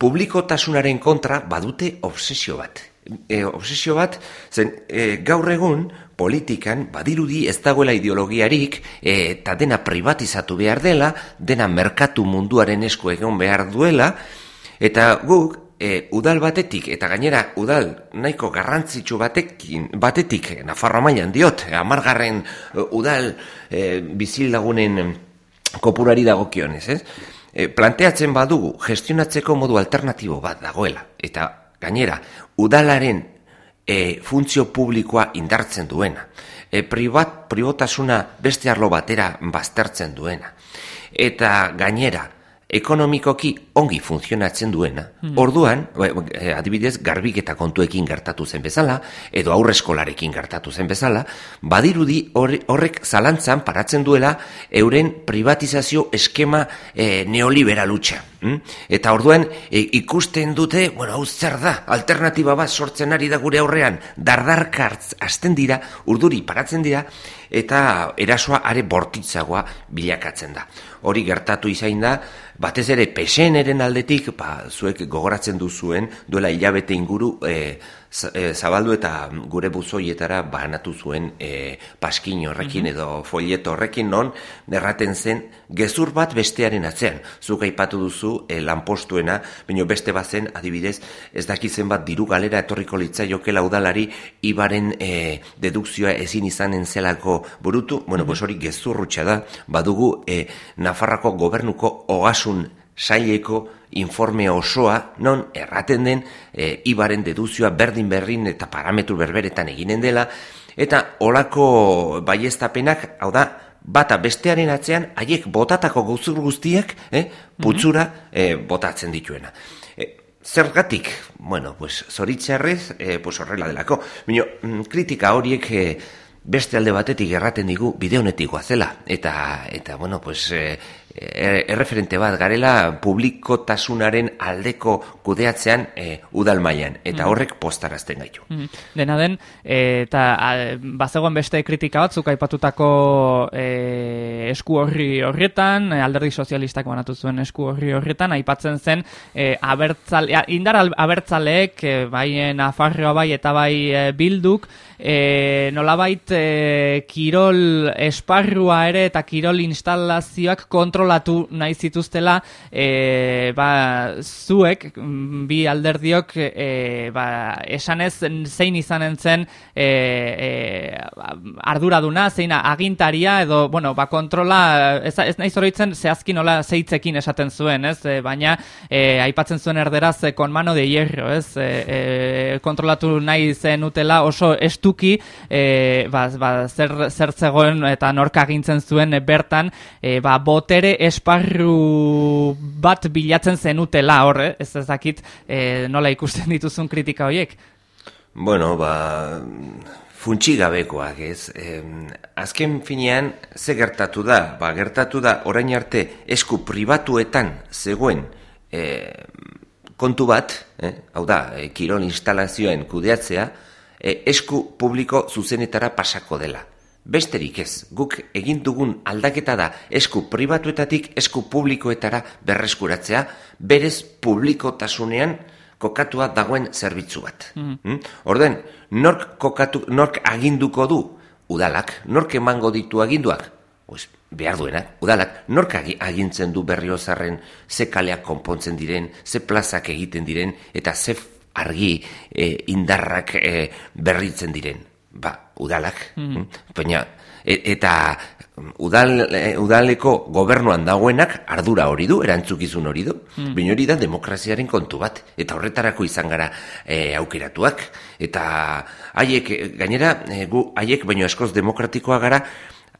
publikotasunaren kontra badute obsesio bat. E, obsesio bat, zen e, gaur egun politikan badirudi ez dagoela ideologiarik e, eta dena privatizatu behar dela, dena merkatu munduaren esku egon behar duela, eta guk e, udal batetik eta gainera udal nahiko garrantzitsu batekin batetik Nafarroa mailan diot amargarren e, udal e, bizilagunen kopurari dagokionez, ez? E, planteatzen badugu gestionatzeko modu alternatibo bat dagoela eta gainera udalaren e, funtzio publikoa indartzen duena. E, privat, privatasuna beste arlo batera baztertzen duena. Eta gainera, ekonomikoki ongi funtzionatzen duena. Hmm. Orduan, ba, eh, adibidez, garbik eta kontuekin gertatu zen bezala, edo aurreskolarekin gertatu zen bezala, badirudi horrek zalantzan paratzen duela euren privatizazio eskema e, neoliberalutxa. Hmm? Eta orduan, e, ikusten dute, bueno, hau zer da, alternatiba bat sortzen ari da gure aurrean, dardarkartz hasten dira, urduri paratzen dira, eta erasoa are bortitzagoa bilakatzen da. Hori gertatu izain da, batez ere peseneren aldetik, ba, zuek gogoratzen duzuen, duela hilabete inguru, e, zabaldu eta gure buzoietara banatu zuen e, paskin horrekin mhm. edo folieto horrekin non erraten zen gezur bat bestearen atzean. Zuk aipatu duzu e, lanpostuena, baina beste bazen adibidez ez dakizen bat diru galera etorriko litza jokela udalari ibaren e, dedukzioa ezin izanen zelako burutu, bueno, mm hori gezurrutxa da, badugu e, Nafarrako gobernuko ogasun saileko informe osoa, non erraten den e, ibaren deduzioa berdin berrin eta parametru berberetan eginen dela, eta olako baiestapenak, hau da, bata bestearen atzean, haiek botatako guzur guztiak, eh, putzura eh, botatzen dituena. E, zergatik, bueno, pues, zoritxarrez, eh, pues, horrela delako. Bino, mm, kritika horiek eh, beste alde batetik erraten digu bide honetik zela. Eta, eta bueno, pues, E, erreferente bat garela publikotasunaren aldeko kudeatzean e, udal mailan eta mm. horrek postarazten gaitu. Mm. Dena den eta bazegoen beste kritika batzuk aipatutako e, esku horri horrietan, alderdi sozialistak banatu zuen esku horri horrietan aipatzen zen e, abertzale, indar abertzaleek e, bai Nafarroa bai eta bai e, bilduk e, nolabait e, kirol esparrua ere eta kirol instalazioak kontrol kontrolatu nahi zituztela e, ba, zuek mm, bi alderdiok e, ba, esanez zein izanen zen e, e, arduraduna, zein agintaria edo bueno, ba, kontrola ez, ez nahi zoroitzen zehazkin nola zeitzekin esaten zuen, ez? E, baina e, aipatzen zuen erderaz e, kon mano de hierro, ez? E, e, kontrolatu nahi zen utela oso estuki e, ba, ba, zer, zer zegoen eta norka agintzen zuen bertan e, ba, botere esparru bat bilatzen zenutela horre, ez ezakit e, nola ikusten <laughs> dituzun kritika horiek? Bueno, ba, funtsi gabekoak ez. E, azken finean, ze gertatu da? Ba, gertatu da, orain arte, esku pribatuetan zegoen e, kontu bat, eh, hau da, e, kirol instalazioen kudeatzea, e, esku publiko zuzenetara pasako dela. Besterik ez, guk egin dugun aldaketa da esku pribatuetatik esku publikoetara berreskuratzea, berez publikotasunean kokatua dagoen zerbitzu bat. Mm. Mm? Orden, nork, kokatu, nork aginduko du udalak, nork emango ditu aginduak? Pues, behar duenak, udalak, nork agintzen du berriozarren ze kaleak konpontzen diren, ze plazak egiten diren, eta ze argi e, indarrak e, berritzen diren ba, udalak. Mm. Baina, e, eta udal, e, udaleko gobernuan dagoenak ardura hori du, erantzukizun hori du. Mm. Baina hori da demokraziaren kontu bat. Eta horretarako izan gara e, aukeratuak. Eta haiek, gainera, e, gu haiek baino eskoz demokratikoa gara,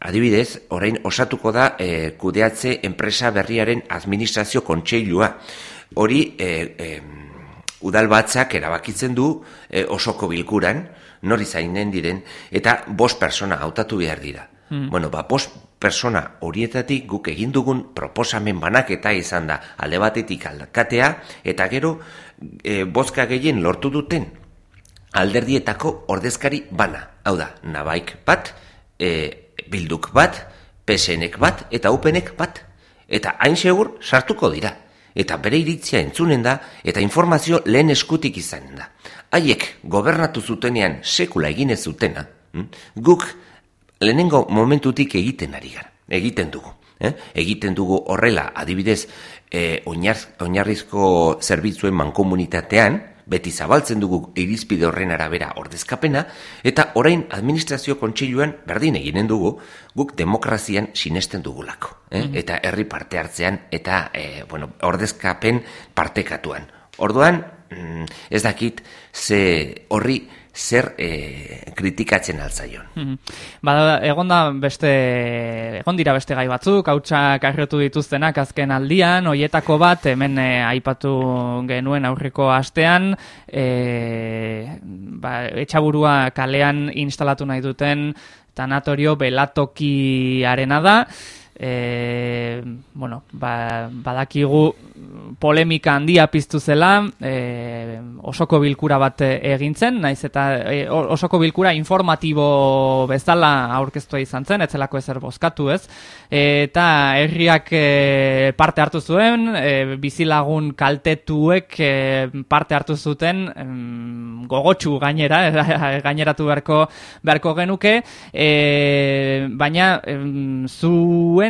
Adibidez, orain osatuko da e, kudeatze enpresa berriaren administrazio kontseilua. Hori e, e, udal batzak erabakitzen du e, osoko bilkuran, nori zainen diren, eta bost persona hautatu behar dira. Hmm. Bueno, ba, bost persona horietatik guk egin dugun proposamen banak eta izan da alde batetik alkatea, eta gero e, bozka gehien lortu duten alderdietako ordezkari bana. Hau da, nabaik bat, e, bilduk bat, pesenek bat, eta upenek bat. Eta hain segur sartuko dira. Eta bere iritzia entzunen da, eta informazio lehen eskutik izanen da haiek gobernatu zutenean sekula egin ez zutena, hm? guk lehenengo momentutik egiten ari gara, egiten dugu. Eh? Egiten dugu horrela, adibidez, eh, oinarrizko zerbitzuen mankomunitatean, beti zabaltzen dugu irizpide horren arabera ordezkapena, eta orain administrazio kontseiluan berdin eginen dugu, guk demokrazian sinesten dugulako. Eh? Mm Eta herri parte hartzean, eta eh, bueno, ordezkapen partekatuan. Orduan, mm, ez dakit ze horri zer e, kritikatzen altzaion. Mm -hmm. Ba, egon da beste, egon dira beste gai batzuk, hautsak arretu dituztenak azken aldian, hoietako bat, hemen e, aipatu genuen aurreko astean, e, ba, etxaburua kalean instalatu nahi duten tanatorio belatoki arena da, e, bueno, ba, badakigu polemika handia piztu zela, e, osoko bilkura bat egintzen, naiz eta e, osoko bilkura informatibo bezala aurkeztua izan zen, etzelako ezer bozkatu ez, eta herriak e, parte hartu zuen, e, bizilagun kaltetuek e, parte hartu zuten, em, gogotsu gainera, <laughs> gaineratu beharko, beharko genuke, e, baina em, zuen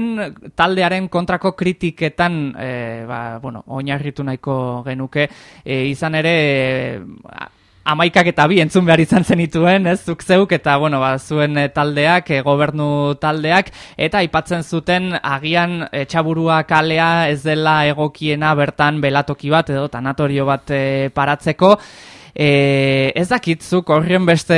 taldearen kontrako kritiketan e, ba, bueno, oinarritu nahiko genuke. E, izan ere e, amaikak eta bi entzun behar izan zenituen, ez? Zuk zeuk, eta bueno, ba, zuen taldeak, gobernu taldeak, eta aipatzen zuten agian etxaburua kalea ez dela egokiena bertan belatoki bat edo tanatorio bat e, paratzeko, E, ez dakitzuk horren beste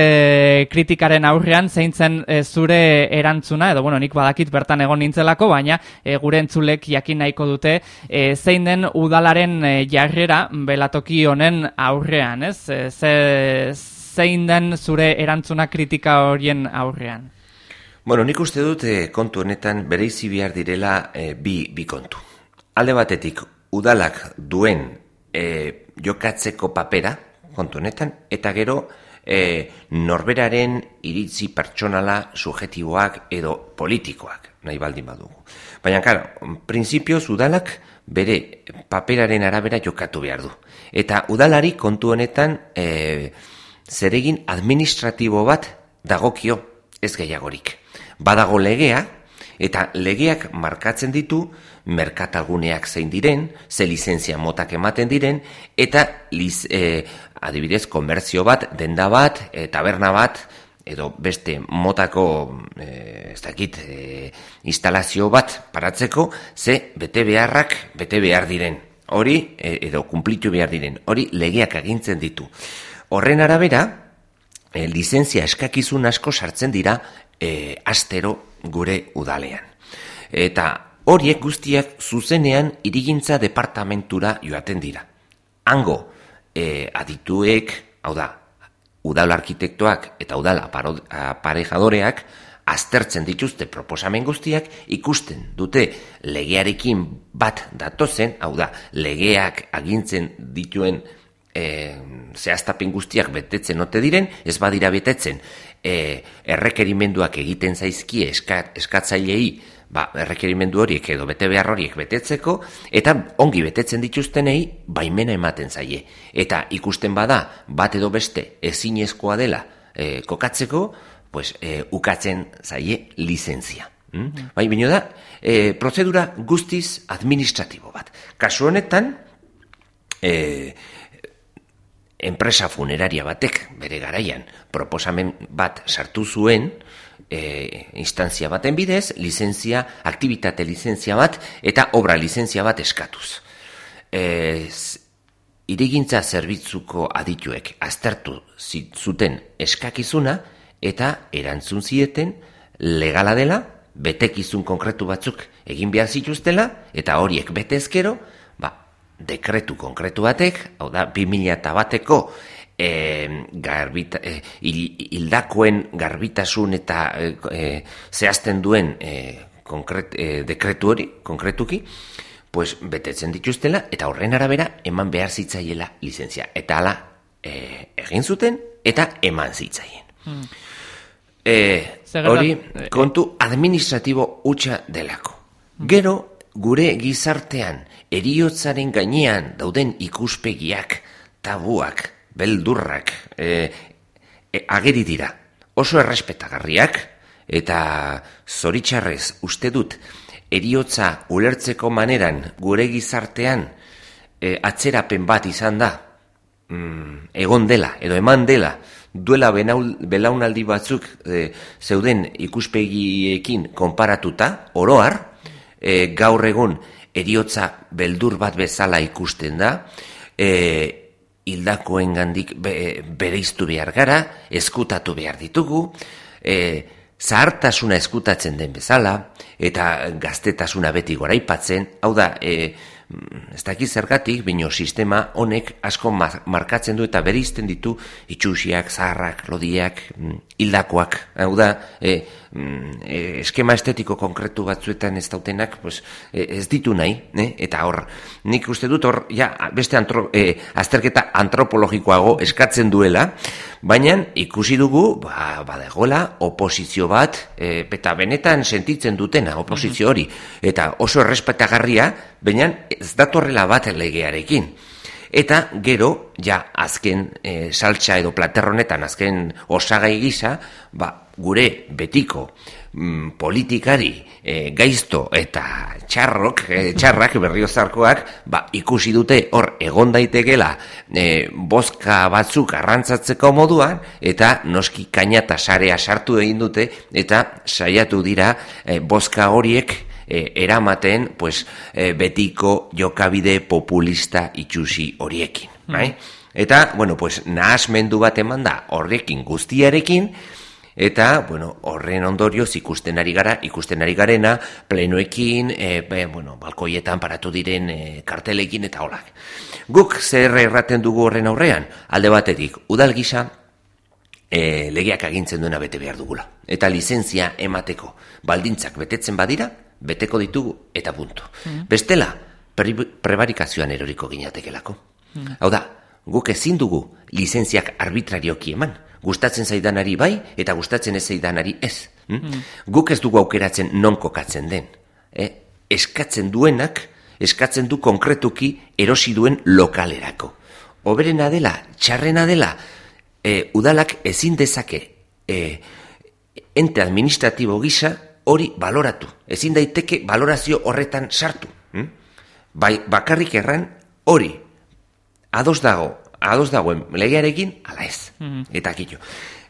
kritikaren aurrean zeintzen e, zure erantzuna, edo bueno, nik badakit bertan egon nintzelako, baina e, gure entzulek jakin nahiko dute e, zein den udalaren e, jarrera belatoki honen aurrean, ez? E, ze, zein den zure erantzuna kritika horien aurrean? Bueno, nik uste dut kontu honetan bere izi behar direla bi, bi kontu. Alde batetik, udalak duen e, jokatzeko papera, kontu honetan, eta gero e, norberaren iritzi pertsonala subjetiboak edo politikoak nahi baldin badugu. Baina, karo, prinsipio udalak bere paperaren arabera jokatu behar du. Eta udalari kontu honetan e, zeregin administratibo bat dagokio ez gehiagorik. Badago legea, Eta legeak markatzen ditu, merkatalguneak zein diren, ze lizentzia motak ematen diren, eta liz, e, adibidez, konbertzio bat, denda bat, e, taberna bat, edo beste motako e, ez dakit, e, instalazio bat paratzeko, ze bete beharrak bete behar diren. Hori, e, edo kumplitu behar diren, hori legeak agintzen ditu. Horren arabera, e, lizentzia eskakizun asko sartzen dira e, astero gure udalean. Eta horiek guztiak zuzenean irigintza departamentura joaten dira. Hango, e, adituek, hau da, udal arkitektoak eta udal aparejadoreak, aztertzen dituzte proposamen guztiak, ikusten dute legearekin bat datozen, hau da, legeak agintzen dituen e, zehaztapen guztiak betetzen ote diren, ez badira betetzen, e, errekerimenduak egiten zaizkie eskat, eskatzailei ba, errekerimendu horiek edo bete behar horiek betetzeko, eta ongi betetzen dituztenei baimena ematen zaie. Eta ikusten bada, bat edo beste ezinezkoa dela e, kokatzeko, pues, e, ukatzen zaie lizentzia. Mm? Bai, bino da, e, prozedura guztiz administratibo bat. Kasu honetan, e, enpresa funeraria batek bere garaian proposamen bat sartu zuen e, instantzia baten bidez, lizentzia, aktivitate lizentzia bat eta obra lizentzia bat eskatuz. E, irigintza zerbitzuko adituek aztertu zuten eskakizuna eta erantzun zieten legala dela, betekizun konkretu batzuk egin behar zituztela eta horiek betezkero, dekretu konkretu batek, hau da, 2000 bateko e, garbita, e, hildakoen garbitasun eta e, zehazten duen e, konkret, e, dekretu hori, konkretuki, pues betetzen dituztela eta horren arabera eman behar zitzaiela lizentzia. Eta hala e, egin zuten eta eman zitzaien. Hmm. E, hori kontu administratibo utxa delako. Hmm. Gero, gure gizartean eriotzaren gainean dauden ikuspegiak, tabuak, beldurrak, e, e, ageri dira. Oso errespetagarriak, eta zoritxarrez uste dut, eriotza ulertzeko maneran gure gizartean e, atzerapen bat izan da, mm, egon dela, edo eman dela, duela benaul, belaunaldi batzuk e, zeuden ikuspegiekin konparatuta, oroar, e, gaur egun eriotza beldur bat bezala ikusten da, e, hildakoen gandik be, bereiztu behar gara, eskutatu behar ditugu, e, zahartasuna eskutatzen den bezala, eta gaztetasuna beti goraipatzen, hau da, e, Mm, ez dakiz zergatik, bino sistema honek asko markatzen du eta berizten ditu itxusiak, zaharrak, lodiak, mm, hildakoak. Hau da, e, mm, e, eskema estetiko konkretu batzuetan ez dautenak, pues, e, ez ditu nahi, ne? eta hor, nik uste dut hor, ja, beste antro, e, azterketa antropologikoago eskatzen duela, baina ikusi dugu, ba, badegola, oposizio bat, e, eta benetan sentitzen dutena, oposizio hori, eta oso errespetagarria, baina ez datorrela bat legearekin. Eta gero, ja, azken e, saltsa edo platerronetan, azken osagai gisa, ba, gure betiko mm, politikari e, gaizto eta txarrok, e, txarrak berriozarkoak, ba, ikusi dute hor egon daitekela e, bozka batzuk arrantzatzeko moduan, eta noski kainata sarea sartu egin dute, eta saiatu dira e, bozka horiek e, eramaten pues, e, betiko jokabide populista itxusi horiekin. Mm. Bai? Eta, bueno, pues, nahazmendu bat eman da horrekin guztiarekin, eta, bueno, horren ondorioz ikusten ari gara, ikusten ari garena, plenoekin, e, be, bueno, balkoietan paratu diren e, kartelekin eta holak. Guk zer erraten dugu horren aurrean, alde batetik, udal gisa, e, legeak agintzen duena bete behar dugula. Eta lizentzia emateko baldintzak betetzen badira, beteko ditugu eta puntu. Mm. Bestela, pre prebarikazioan eroriko ginatekelako. Mm. Hau da, guk ezin dugu lizentziak arbitrarioki eman. Gustatzen zaidanari bai eta gustatzen ez zaidanari ez. Mm? Mm. Guk ez dugu aukeratzen non kokatzen den. E, eskatzen duenak, eskatzen du konkretuki erosi duen lokalerako. Oberena dela, txarrena dela, e, udalak ezin dezake e, ente administratibo gisa hori baloratu. Ezin daiteke balorazio horretan sartu. Hm? Bai, bakarrik erran hori ados dago, ados dagoen legearekin, ala ez. Mm Eta kito.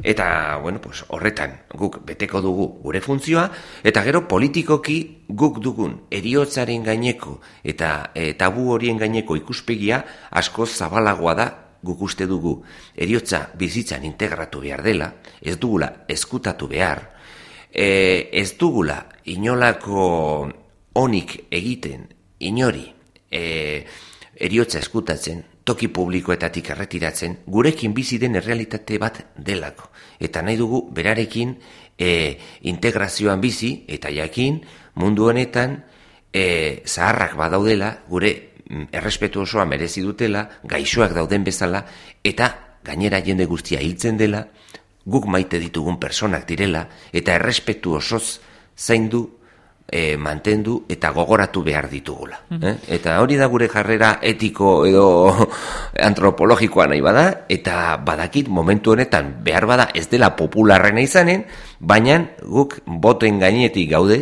Eta, bueno, pues, horretan guk beteko dugu gure funtzioa, eta gero politikoki guk dugun eriotzaren gaineko eta e, tabu horien gaineko ikuspegia asko zabalagoa da guk uste dugu eriotza bizitzan integratu behar dela, ez dugula eskutatu behar, e, ez dugula inolako onik egiten inori e, eriotza eskutatzen, toki publikoetatik erretiratzen, gurekin bizi den errealitate bat delako. Eta nahi dugu berarekin e, integrazioan bizi, eta jakin mundu honetan e, zaharrak badaudela, gure mm, errespetu osoa merezi dutela, gaixoak dauden bezala, eta gainera jende guztia hiltzen dela, guk maite ditugun personak direla, eta errespetu osoz zaindu e, mantendu eta gogoratu behar ditugula. Mm eh? Eta hori da gure jarrera etiko edo <laughs> antropologikoa nahi bada, eta badakit momentu honetan behar bada ez dela popularrena izanen, baina guk boten gainetik gaude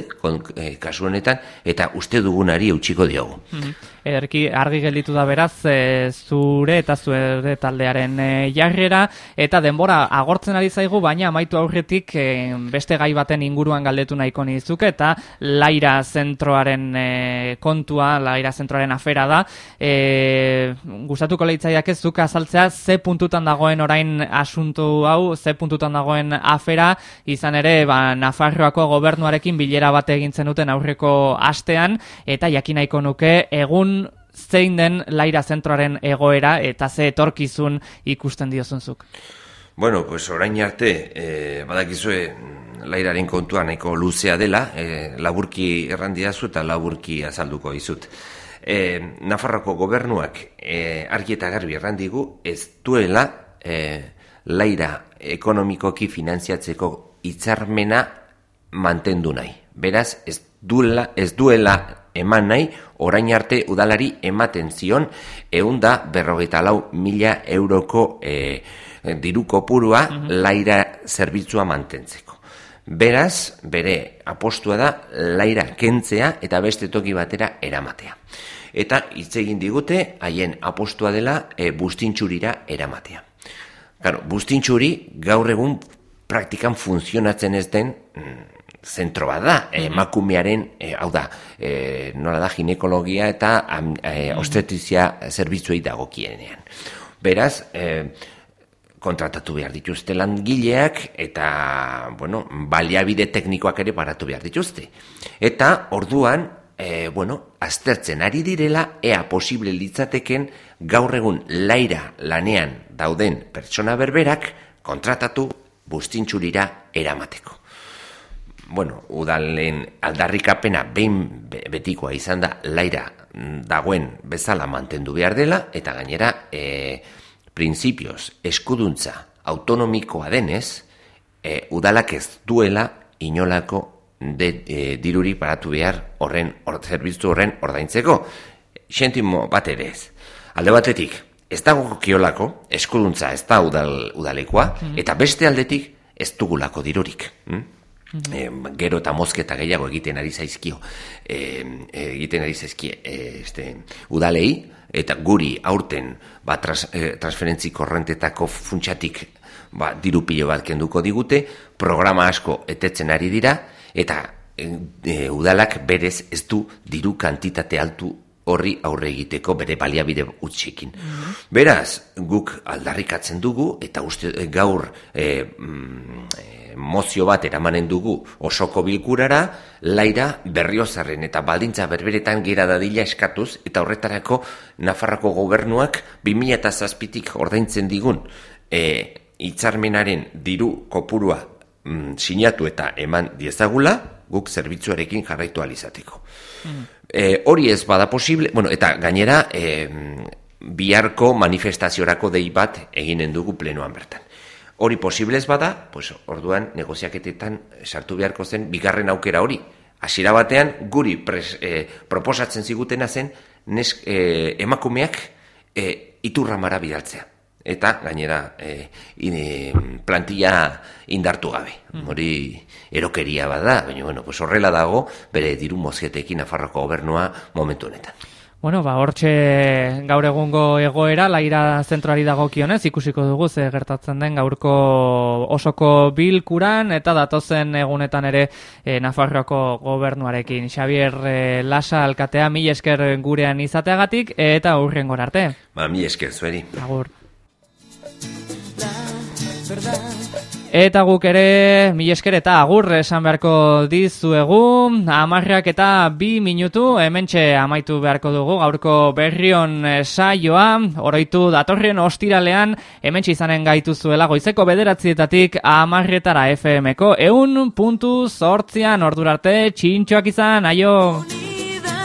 e, kasu honetan, eta uste dugunari eutxiko diogu. Mm ederki argi gelditu da beraz e, zure eta zure taldearen e, jarrera eta denbora agortzen ari zaigu baina amaitu aurretik e, beste gai baten inguruan galdetu nahiko nizuke eta Laira zentroaren e, kontua, Laira zentroaren afera da e, gustatuko leitzaiak ez zuka azaltzea ze puntutan dagoen orain asuntu hau, ze puntutan dagoen afera izan ere ba, Nafarroako gobernuarekin bilera bat egintzen duten aurreko astean eta jakin nahiko nuke egun zein den laira zentroaren egoera eta ze etorkizun ikusten diozunzuk? Bueno, pues orain arte, eh, badakizue lairaren kontua nahiko luzea dela, eh, laburki errandiazu eta laburki azalduko izut. Eh, Nafarroko gobernuak eh, argi eta garbi errandigu ez duela eh, laira ekonomikoki finantziatzeko hitzarmena mantendu nahi. Beraz, ez duela, ez duela eman nahi, orain arte udalari ematen zion, egun da berrogeita lau mila euroko e, diruko purua mhm. laira zerbitzua mantentzeko. Beraz, bere apostua da laira kentzea eta beste toki batera eramatea. Eta hitz egin digute haien apostua dela e, bustintxurira eramatea. Claro, bustintxuri gaur egun praktikan funtzionatzen ez den mm, zentro bat da, emakumearen, e, hau da, e, nola da, ginekologia eta e, ostetizia zerbitzuei dagokienean. Beraz, e, kontratatu behar dituzte langileak eta, bueno, baliabide teknikoak ere paratu behar dituzte. Eta, orduan, e, bueno, aztertzen ari direla, ea posible litzateken gaur egun laira lanean dauden pertsona berberak kontratatu bustintxurira eramateko bueno, udalen aldarrikapena behin betikoa izan da laira dagoen bezala mantendu behar dela, eta gainera, e, prinsipioz, eskuduntza autonomikoa denez, e, udalak ez duela inolako de, e, diruri paratu behar horren, or, zerbitzu horren ordaintzeko. Xentimo bat ere ez. Alde batetik, ez dago kiolako, eskuduntza ez da udal, udalekoa, mm eta beste aldetik ez dugulako dirurik. Hm? e, gero eta mozketa gehiago egiten ari zaizkio e, egiten ari zaizkie e, este, udalei eta guri aurten ba, tras, e, transferentzi korrentetako funtsatik ba, diru pilo bat kenduko digute programa asko etetzen ari dira eta e, udalak berez ez du diru kantitate altu horri aurre egiteko bere baliabide utxekin. Mm Beraz, guk aldarrikatzen dugu eta uste gaur e, mm, mozio bat eramanen dugu osoko bilkurara, laira berriozarren eta baldintza berberetan gira dadila eskatuz, eta horretarako Nafarroko gobernuak 2000 zazpitik ordaintzen digun e, itzarmenaren diru kopurua mm, sinatu eta eman diezagula, guk zerbitzuarekin jarraitu alizateko. Mm. E, hori ez bada posible, bueno, eta gainera e, biharko manifestaziorako dei bat eginen dugu plenoan bertan. Hori posiblez bada, pues, orduan negoziaketetan sartu beharko zen bigarren aukera hori. Hasiera batean guri pres, e, proposatzen zigutena zen nes, e, emakumeak e, iturra mara bidaltzea. Eta gainera e, plantilla indartu gabe. Mm. Hori erokeria bada, baina bueno, pues horrela dago bere diru mozietekin Nafarroko gobernua momentu honetan. Bueno, ba, hortxe gaur egungo egoera, laira zentroari dagokionez, ikusiko dugu ze gertatzen den gaurko osoko bilkuran, eta datozen egunetan ere e, Nafarroako gobernuarekin. Xavier e, Lasa alkatea, mi esker gurean izateagatik, eta aurren arte. Ba, mi esker zueri. Agur. Eta guk ere, mi esker eta agur esan beharko dizuegu, amarrak eta bi minutu, hementxe amaitu beharko dugu, gaurko berrion saioa, oroitu datorren ostiralean, hementxe izanen gaitu zuela, goizeko bederatzietatik amarretara FM-ko, eun puntu sortzian ordurarte, txintxoak izan, aio!